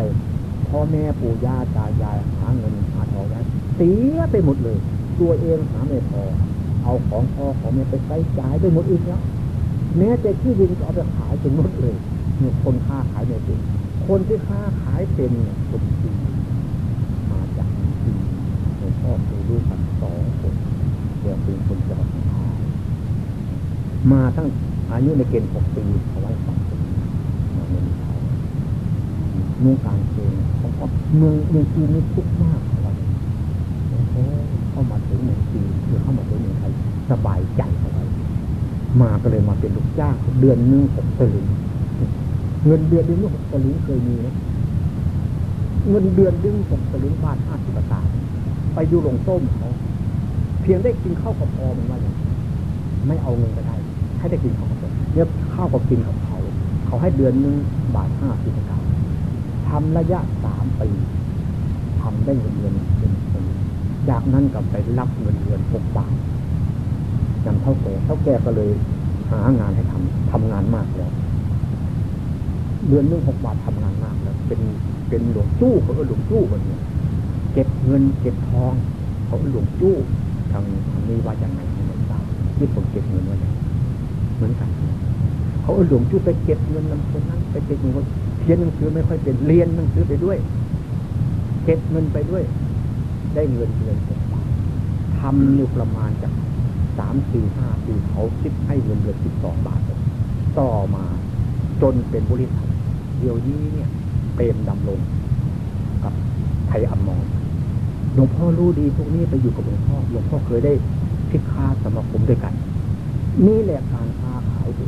พ่อแม่ปู่ย่าตายายหาเงินหาทองได้เสียไปหมดเลย ตัวเองหาไม่พอ เอาของพ่อของแม่ไปใช้จ่ายไปหมดอีกแล้วแม้แต่ที่ดินก็เอาไปขายจนหมดเลย เนี่ยคนค้าขายไม่เป็นคนที่ค้าขายเป็นเนี่ยคนจีนมาจากจีนหลวงพ่อเคยรู้สักสองคนเดี๋ยวเป็นคนจังหวัดพายมาตั้งอายุในเกณฑ์หกปีเอาไว้สองปีมาเมืองไทยเมืองการเกณฑ์เขาก็เมืองเมืองจีนนี่ทุกข์มากเลยโอ้โหเข้ามาถึงเมืองจีนหรือเข้ามาถึงเมืองไทยสบายใจเอาไว้มาก็เลยมาเป็นลูกจ้างเดือนหนึงหกสลึง เงินเดือนดึงสลึงเคยมีนะเงินเดือนดึงหกสลึงบาทห้าสิบบาทไปอยู่หลงต้มเขาเพียงได้กินข้าวกับพอมันว่าอย่างไม่เอาเงินก็ได้ ให้ได้กินข้าวกับพอเนี่ยข้าวกับกินกับเขา เขาให้เดือนหนึงบาทห้าสิบบาททำระยะสามปีทำได้เงินเดือนเป็นคนจากนั้นก็ไปรับเงินเดือนหกบาทนำเท่าแก่เท่าแก่ก็เลยหางานให้ทำทำงานมากแล้ว เดือนนึงหกบาททำงานมากแล้วเป็นเป็นหลวงจู้เขาก็หลวงจู้คนเนี้เก็บเงินเก็บทองเขาหลวงจู้ทางทางนี้ว่าอย่างไรไม่ทราบที่ผมเก็บเงินไว้เหมือนกันเขาเอาหลวงจู้ไปเก็บเงินนำคนนั้นไปเก็บเงินคนเขียนหนังสือไม่ค่อยเป็นเรียนหนังสือไปด้วย เก็บเงินไปด้วย ได้เงินเดือนหกบาททำอยู่ประมาณจากสามสี่ห้าปีเขาคิดให้เงินเดือนสิบสองบาทต่อมาจนเป็นบริษัท ดี๋ยวนี้เนี่ยเปรมดำลงกับไทยอมรหลวงพ่อรู้ดีพวกนี้ไปอยู่กับหลวงพ่อหลวงพ่อเคยได้พิค้าสมาคมด้วยกัน นี่แหละการค้าขายดี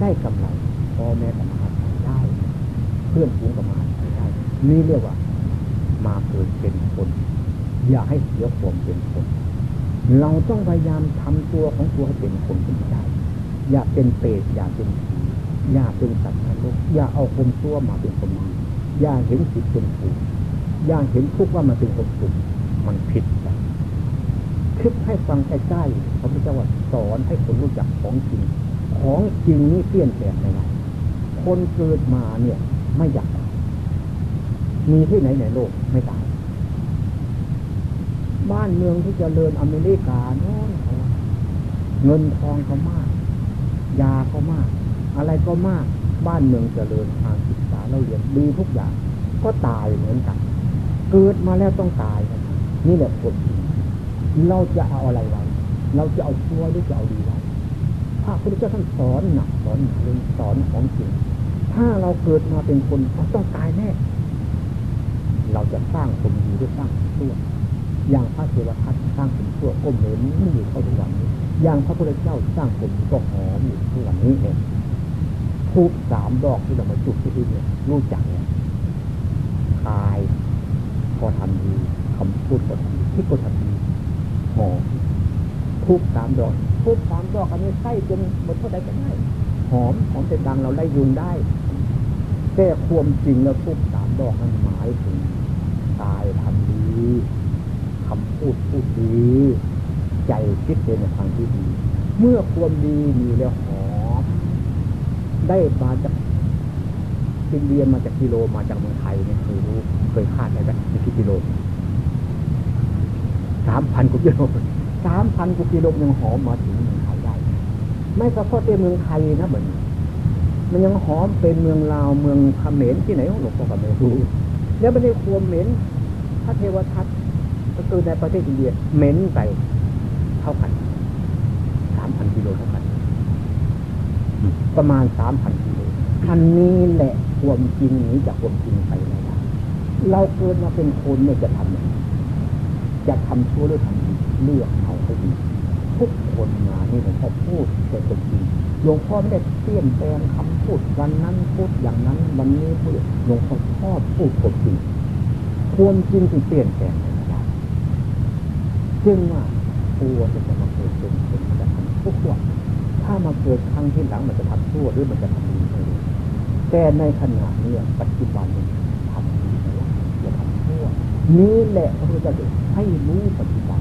ได้กำไรพ่อแม่ก็มาขายได้ เพื่อนฝูงก็มาขายได้ นี่เรียกว่า มาเกิดเป็นคน อย่าให้เสียความเป็นคน เราต้องพยายามทำตัวของตัวให้เป็นคนขึ้นมาได้ อย่าเป็นเปรตอย่าเป็นผ อย่าเป็นสัตว์นรกอย่าเอาคนชั่วมาเป็นคนดีอย่าเห็นผิดเป็นถูกอย่าเห็นทุกข์ว่ามันเป็นคนสุขมันผิดกันคิดให้ฟังใกล้ๆพระพุทธเจ้าว่าสอนให้คนรู้จักของจริง ของจริงนี่เปลี่ยนแปลงไม่ได้คนเกิดมาเนี่ย ไม่อยากตายมีที่ไหนในโลกไม่ตายบ้านเมืองที่จเจริญอเมริกาโน่นเขาว่าเงินทองก็มาก ยาก็มาก อะไรก็มากบ้านเมืองเจริญทางศึกษาเราเรียนดีทุกอย่าง ก็ตายเหมือนกัน เกิดมาแล้วต้องตายกันนี่แหละกฎจริงเราจะเอาอะไรไว้ เราจะเอาชั่วหรือจะเอาดีไว้พระพุทธเจ้าท่านสอนหนักสอนหนาเรื่องสอนของจริงถ้าเราเกิดมาเป็นคนเราต้องตายแน่ เราจะสร้างคนดีหรือสร้างคนชั่วอย่างพระเทวทัตสร้างผมชั่วก็เหม็นไม่อยู่เท่าทุกวันนี้อย่างพระพุทธเจ้าสร้างผมก็หอมอยู่ทุกวันนี้เอง ทูบสามดอกที่เรามาจุดที่นี่เนี่ยรู้จักเนี่ยกายพอทำดีคำพูดก็ทำดีคิดก็ทำดีหอมทุบสามดอกทุบสามดอกอันนี้ไส้จนหมดเท่าใดก็ได้หอมหอมเป็นดังเราไล่ยุงได้แต่ความจริงแล้วทุบสามดอกนั้นหมายถึงตายทำดีคำพูดพูดดี ใจคิดในทางที่ดี เมื่อความดีมีแล้วหอ ได้มาจากอินเดียมาจากกิโลมาจากเมืองไทยเนี่ยเคยรู้เคยคาดได้ไหมในกี่กิโลสามพันกว่ากิโลสามพันกว่ากิโลยังหอมมาถึงเมืองไทยได้ ไม่เฉพาะแต่เมืองไทยนะเหมือนมันยังหอมเป็นเมืองลาวเมืองเขมรที่ไหนของหลวงพ่อก็ไม่รู้แล้วไม่ได้ความเหม็นพระเทวทัตก็คือในประเทศอินเดียเหม็นไปเท่ากันสามพันกิโลเท่ากัน ประมาณสามพันกิโลอันนี้แหละความจริงหนีจากความจริงไปไม่ได้เราเกิดมาเป็นคนเนี่ยจะทำย่างไรจะทำชั่วหรือทำดีเลือกเอาให้ดีทุกคนมานี่หลวงพ่อพูดแต่เป็นจริงหลวงพ่อไม่ได้เปลี่ยนแปลงคำพูดวันนั้นพูดอย่างนั้น วันนี้พูดหลวงพ่อชอบพูดความจริงความจริงที่เปลี่ยนแปลงไม่ได้จึงว่าตัวจะมาเกิดเป็นคนมันจะทำทุกอย่าง ถ้ามาเกิดครั้งที่หลังมันจะทำชั่วหรือมันจะทำดีไม่รู้แต่ในขณะนี้ปัจจุบันนี้ทำดีแล้วอย่าทำชั่วนี่แหละพระพุทธเจ้าให้รู้ปัจจุบัน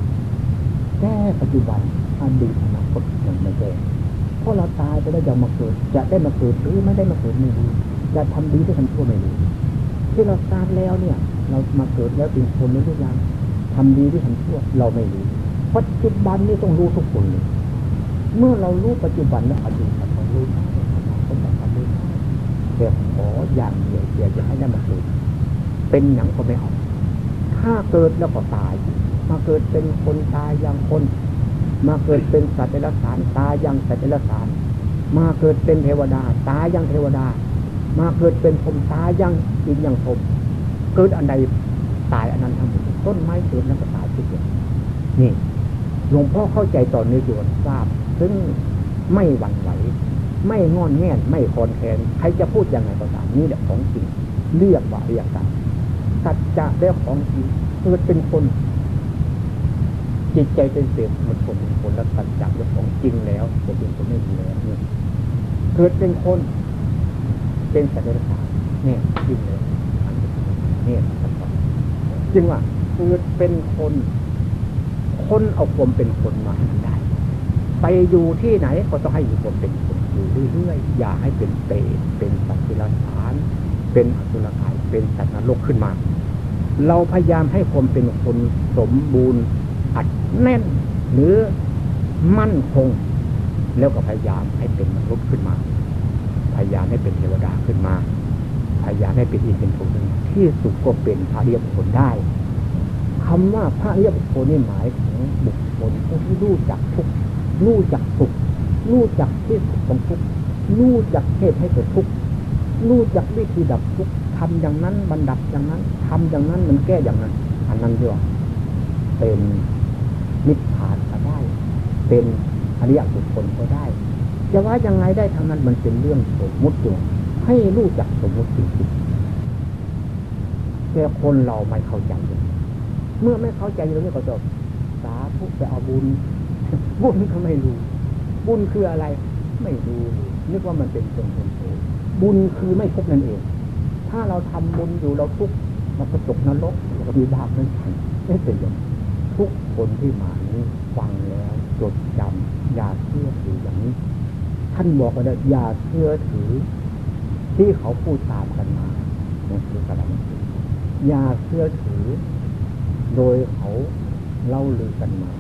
แก้ปัจจุบันอดีอนาคตยังไม่แก้เพราะเราตายไปแล้วยังมาเกิด จะได้มาเกิดหรือไม่ได้มาเกิดไม่รู้จะทำดีหรือทำชั่วไม่รู้ที่เราตายแล้วเนี่ย เรามาเกิดแล้วเป็นคนหรือยังทำดีหรือทำชั่วเราไม่รู้ปัจจุบันนี่ต้องรู้ทุกคนเลย เมื่อเรารู้ปัจจุบันแล้วอดีตเราต้องรู้ได้อนาคตเราต้องรู้ได้แต่ขออย่างเดียวอย่าจะให้ได้มาเกิดเป็นหนังก็ไม่เอาถ้าเกิดแล้วก็ตาย มาเกิดเป็นคนตายอย่างคน มาเกิดเป็นสัตว์เดรัจฉานตายอย่างสัตว์เดรัจฉาน มาเกิดเป็นเทวดา ตายอย่างเทวดา มาเกิดเป็นพรมตายอย่างอินอย่างพรมเกิดอันใดตายอันนั้นทั้งหมดต้นไม้เกิดแล้วก็ตายทุกอย่างนี่หลวงพ่อเข้าใจตอนนี้อยู่ทราบ ซึ่งไม่หวั่นไหว ไม่งอนแง่นไม่คอนแคนใครจะพูดยังไงก็ตามนี่แหละของจริงเรียกว่าอริยสัจสัจจะได้ของจริงเกิดเป็นคน จิตใจเป็นเสียมันคนเป็นคนแล้วสัจจะเป็นของจริงแล้วจะเป็นคนไม่ดีแล้วเกิดเป็นคน เป็นสัจจะสารเนี่ยจริงเลยเนี่ยสัจจะจริงว่าเกิดเป็นคน คนเอาความเป็นคนมาได้ ไปอยู่ที่ไหนก็ต้องให้อยู่ความเป็นคนอยู่เรื่อยๆอย่าให้เป็นเปรตเป็นสัตว์ที่ละสาร เป็นอสุรกายเป็นสัตว์นรกขึ้นมา เราพยายามให้ความเป็นคนสมบูรณ์อัดแน่นหรือมั่นคง แล้วก็พยายามให้เป็นมนุษย์ขึ้นมา พยายามให้เป็นเทวดาขึ้นมา พยายามให้เป็นอินเป็นผลที่สุดก็เป็นพระเรียบผลได้คำว่าพระเรียบผลนี่หมายถึงบุคคลผู้ที่รู้จักทุก รู้จักสุขรู้จักที่สุดของทุกข์รู้จักเหตุให้เกิดทุกข์รู้จักวิธีดับทุกข์ทำอย่างนั้นบรรดับอย่างนั้นทำอย่างนั้นมันแก้อย่างนั้นอันนั้นเรียกว่าเป็นนิพพานก็ได้ เป็นอริยบุคคลก็ได้ จะว่ายังไงได้ทางนั้นมันเป็นเรื่องสมมุติอยู่ให้รู้จักสมมุติจริงๆแต่คนเราไม่เข้าใจ เมื่อไม่เข้าใจเรื่องนี้ก็จะสาธุไปเอาบุญ บุญก็ไม่รู้ บุญคืออะไร ไม่รู้นึกว่ามันเป็นส่วนตัวบุญคือไม่ทุกนั่นเอง ถ้าเราทำบุญอยู่เราทุกเราก็ตกนรกเราก็มีบาปนั่นเองไม่เป็นอย่างทุกคนที่มานี้ฟังแล้วจดจำอย่าเชื่อถืออย่างนี้ ท่านบอกว่าอย่าเชื่อถือ ที่เขาพูดตามกันมานั่นคือกรอย่าเชื่อถือ โดยเขาเล่าลือกันมา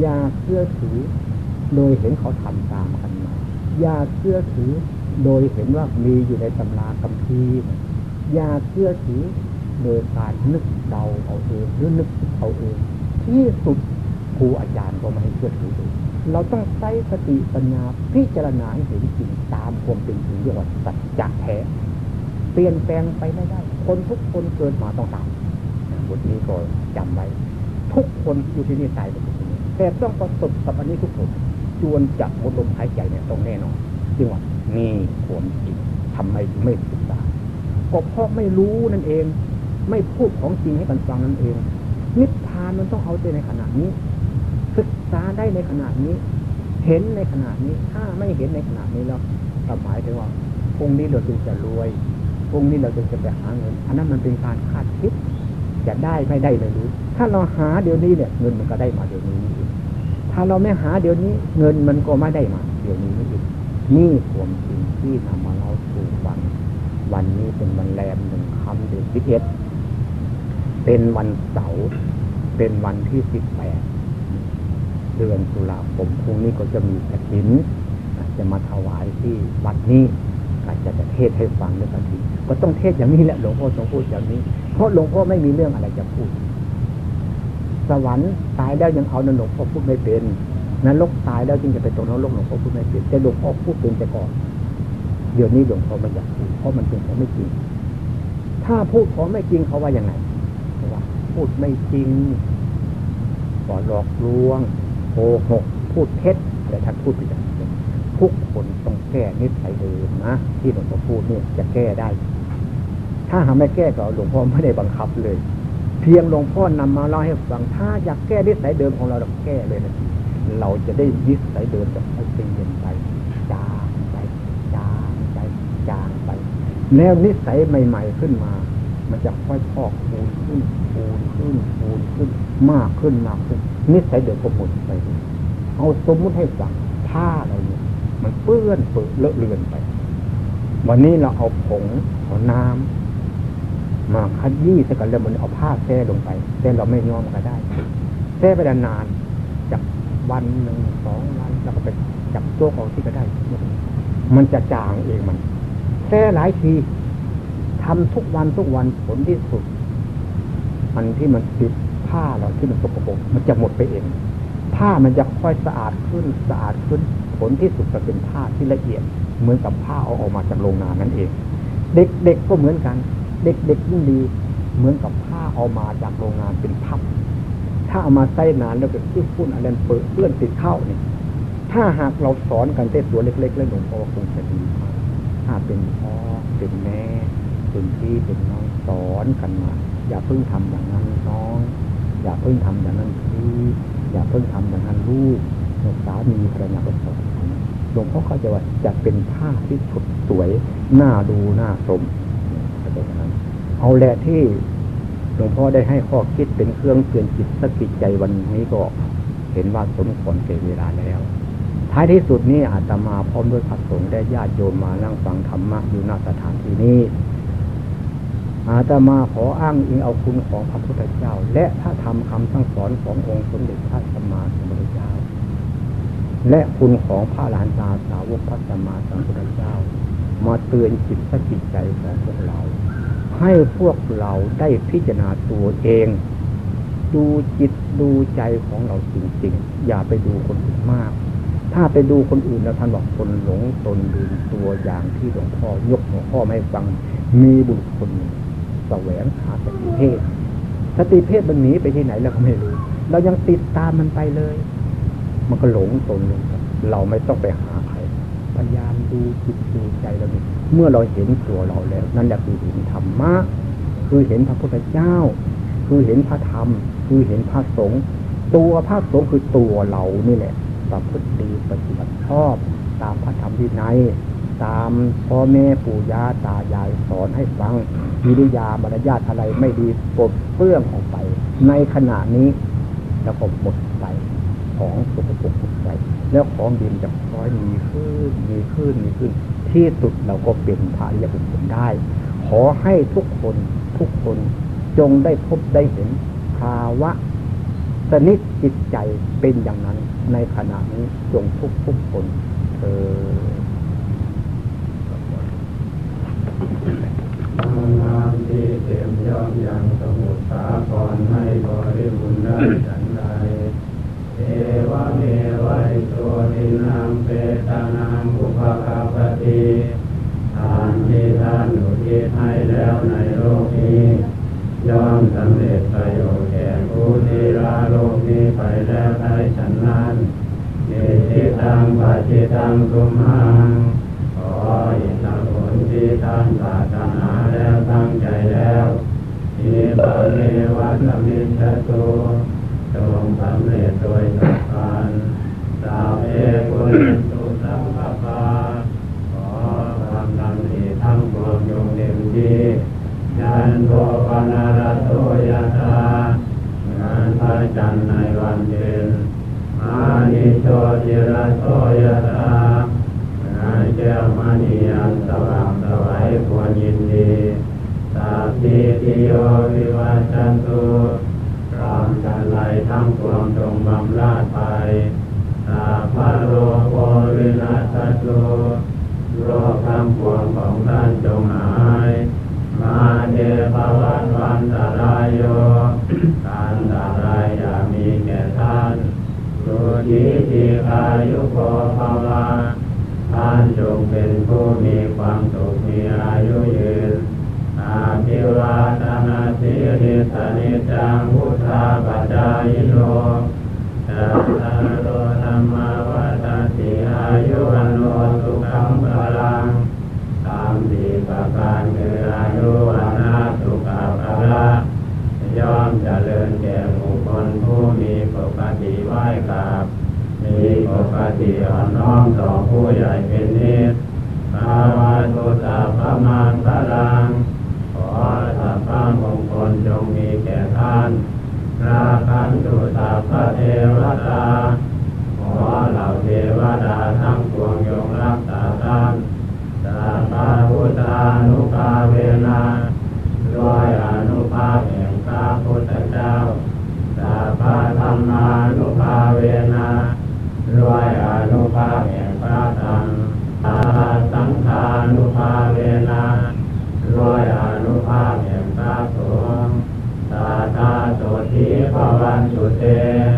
อย่าเชื่อถือ โดยเห็นเขาทำตามกันมาอย่าเชื่อถือ โดยเห็นว่ามีอยู่ในตำราคัมภีร์อย่าเชื่อถือโดยการนึกเดาเอาเองหรือนึกเอาเองที่สุดครูอาจารย์ก็ไม่ให้เชื่อถือเลยเราต้องใช้สติปัญญาพิจารณาให้เห็นจริงตามความเป็นจริงเรียกว่าสัจจะแท้เปลี่ยนแปลงไปไม่ได้ คนทุกคนเกิดมาต้องตายบทนี้ก็จำไว้ ทุกคนอยู่ที่นี่ตายหมดทุกคน แต่ต้องประสบกับอันนี้ทุกคนจวนจะหมดลมหายใจเนี่ยต้องแน่นอนจึงว่านี่ควมจริงทำไมไม่ศึกษาก็เพราะไม่รู้นั่นเอง ไม่พูดของจริงให้กันฟังนั่นเอง นิพพานมันต้องเอาใจในขณะนี้ ศึกษาได้ในขณะนี้ เห็นในขณะนี้ ถ้าไม่เห็นในขณะนี้แล้วหมายถึงว่าพรุ่งนี้เราจึงจะรวยพรุ่งนี้เราจึงจะไปหาเงิน อันนั้นมันเป็นการคาดคิด จะได้ไม่ได้ไม่รู้ ถ้าเราหาเดี๋ยวนี้เนี่ย เงินมันก็ได้มาเดี๋ยวนี้ถ้าเราไม่หาเดี๋ยวนี้ เงินมันก็ไม่ได้มา เดี๋ยวนี้นี่นี่ความจริงที่นำมาเล่าสู่ฟังวันนี้เป็นวันแรมหนึ่งคำเดือนสิบเอ็ดเป็นวันเสาร์เป็นวันที่สิบแปดเดือนตุลาคมพรุ่งนี้ก็จะมีกระถินจะมาถวายที่วัดนี้ อาจจะจะเทศให้ฟังด้วยกันทีก็ต้องเทศอย่างนี้แหละหลวงพ่อต้องพูดอย่างนี้ เพราะหลวงพ่อไม่มีเรื่องอะไรจะพูด สวรรค์ตายแล้วยังเอานรกพ่อพูดไม่เป็นนรกตายแล้วจึงจะไปตกนรกหลวงพ่อพูดไม่เป็นแต่หลวงพ่อพูดเป็นแต่ก่อนเดี๋ยวนี้หลวงพ่อไม่อยากพูดเพราะมันเป็นของไม่จริง ถ้าพูดของไม่จริงเขาว่ายังไงว่า พูดไม่จริงก่อหลอกลวงโกหกพูดเท็จแต่ท่านพูดไปอย่างนี้ทุกคนต้อง แก้นิสัยเดิมนะที่หลวงพ่อพูดเนี่ยจะแก้ได้ ถ้าหาไม่แก้ก็หลวงพ่อไม่ได้บังคับเลย เพียงหลวงพ่อนำมาเล่าให้ฟังถ้าอยากแก้นิสัยเดิมของเราเราแก้เลยนะเราจะได้นิสัยเดิมจะค่อยเปลี่ยนไปจางไปจางไปจางไป แล้วนิสัยใหม่ ๆขึ้นมา มันจะค่อยพอกปูนขึ้นปูนขึ้นปูนขึ้นมากขึ้นมากขึ้น นิสัยเดิมก็หมดไป เอาสมมุติให้ฟังผ้าอะไรเนี่ย มันเปื้อนเปื้อนเลอะเลือนไป วันนี้เราเอาผงเอาน้ำมาคัดยี่สกันแล้วมันเอาผ้าแช่ลงไปแต่เราไม่ย้อมก็ได้แช่ไปนานจากวันหนึ่งสองวันแล้วก็ไปจับโจ๊กเอาที่ก็ได้ มันจะจางเองมันแช่หลายทีทำทุกวันทุกวันผลที่สุด มันที่มันติดผ้าเราที่มันสกปรกมันจะหมดไปเอง ผ้ามันจะค่อยสะอาดขึ้นสะอาดขึ้น ผลที่สุดจะเป็นผ้าที่ละเอียด เหมือนกับผ้าเอาออกมาจากโรงงานนั่นเอง เด็กๆก็เหมือนกัน เด็กๆยิ่งดี เหมือนกับผ้าเอามาจากโรงงานเป็นพับ ถ้าเอามาใส่นานแล้วก็ที่ฝุ่นอะไรเปื้อนเปื้อนติดเข้าเนี่ยถ้าหากเราสอนกันเต้ตัวเล็กๆแล้วหลวงพ่อคงจะดีถ้าเป็นพ่อเป็นแม่เป็นพี่เป็นน้องสอนกันมา อย่าเพิ่งทำอย่างนั้นน้อง อย่าเพิ่งทำอย่างนั้นพี่อย่าเพิ่งทำอย่างนั้นลูกสามีภรรยาก็สอน หลวงพ่อเขาจะว่าจะเป็นผ้าที่สดสวยน่าดูน่าชมเอาแหละที่หลวงพ่อได้ให้ข้อคิดเป็นเครื่องเตือนจิตสกิจใจวันนี้ก็เห็นว่าสมควรเก่เวลาแล้ว ท้ายที่สุดนี้อาตมาพร้อมด้วยพระสงฆ์ได้ญาติโยมมานั่งฟังธรรมะอยู่ณสถานที่นี้ อาตมาขออ้างอิงเอาคุณของพระพุทธเจ้า และถ้าทำคำสั่งสอนขององค์สมเด็จพระสัมมาสัมพุทธเจ้า และคุณของพระลานตาสาวกพระสัมมาสัมพุทธเจ้า มาเตือนจิตสกิจใจของพวกเรา ให้พวกเราได้พิจารณาตัวเอง ดูจิตดูใจของเราจริงๆ อย่าไปดูคนอื่นมาก ถ้าไปดูคนอื่นแล้วท่านบอกคนหลงตนลืมตัวอย่างที่หลวงพ่อยกหลวงพ่อไม่ฟังมีบุคคลแสวงหาสติเพศสติเพศมันหนีไปที่ไหนเราก็ไม่รู้เรายังติดตามมันไปเลย มันก็หลงตนลงเราไม่ต้องไปหาใครพยายามดูจิตดูใจเราเองเมื่อเราเห็นตัวเราแล้ว นั่นแหละคือเห็นธรรมะคือเห็นพระพุทธเจ้า คือเห็นพระธรรม คือเห็นพระสงฆ์ตัวพระสงฆ์คือตัวเรานี่แหละประพฤติดีปฏิบัติชอบ ตามพระธรรมวินัยตามพ่อแม่ปู่ย่าตายายสอนให้ฟังวิริยาบรรยาทอะไรไม่ดีปลดเปลื้องออกไป ในขณะนี้แล้วก็หมด ของสุขภพไปแล้วของดินจะค่อยมีขึ้นมีขึ้นมีขึ้น ที่สุดเราก็เป็นพระริยบุคคลได้ ขอให้ทุกคนทุกคนจงได้พบได้เห็นภาวะสนิทจิตใจเป็นอย่างนั้น ในขณะนี้จงทุกทุกคนเธอทำงานที่เต็มยอมยังสมุทรสาครให้บริบูรณ์ได้ เอวะเมวัยตัวทินังเปตานังอุปกาปติทานที่ท่านอุทิศให้แล้วในโลกนี้ย่อมสำเร็จประโยชน์แก่ผู้ที่ลาโลกนี้ไปแล้วได้ฉันนั้นเอติตังปัจจิตังสุมังขออิทธิผลที่ท่านปรารถนาแล้วตั้งใจแล้วอิปันเนวัตมิจตุ จงสำเร็จโดยสัพพาเอกุณตุสังฆปาขอความดำริทั้งปวงจงเต็มที่ยันโทปนารโตยะธางานพระจันทร์ในวันเพ็ญมานิโชติระโตยะธางานแก้วมณีอันสว่างสวัยควรยินดีสาธิ ติโยวิวัชชันตุพร้อมกันไหลทั้งปวงจงบำราดไปสาพะโลโกวินาตุโรคทั้งปวงของท่านจงหาย มาเดภวันวันตรายโยการตรายอย่ามีแก่ท่านสุขีทีอายุโกภาวะท่านจงเป็นผู้มีความสุขมีอายุยืนอาภิวาท นาสิรสนิจจังพุทธาปัจจายโนจัตารโอธรรมวัฏติอายุวันโนสุขังพลังตามสี่ประการคืออายุวันาสุขภาระย่อมเจริญแก่บุคคลผู้มีปกติไหวกราบมีปกติอ่อนน้อมต่อผู้ใหญ่เป็นนิสภาวะตุตาพมานพลัง ขอสัพพะมงคลจงมีแก่ท่านราคันตุสัพพะเทวตา ขอเหล่าเทวดาทั้งปวงยงรักษาท่านสัพพะพุทธานุภาเวนะด้วยอนุภาพแห่งพระพุทธเจ้าสัพพะธรรมานุภาเวนะด้วยา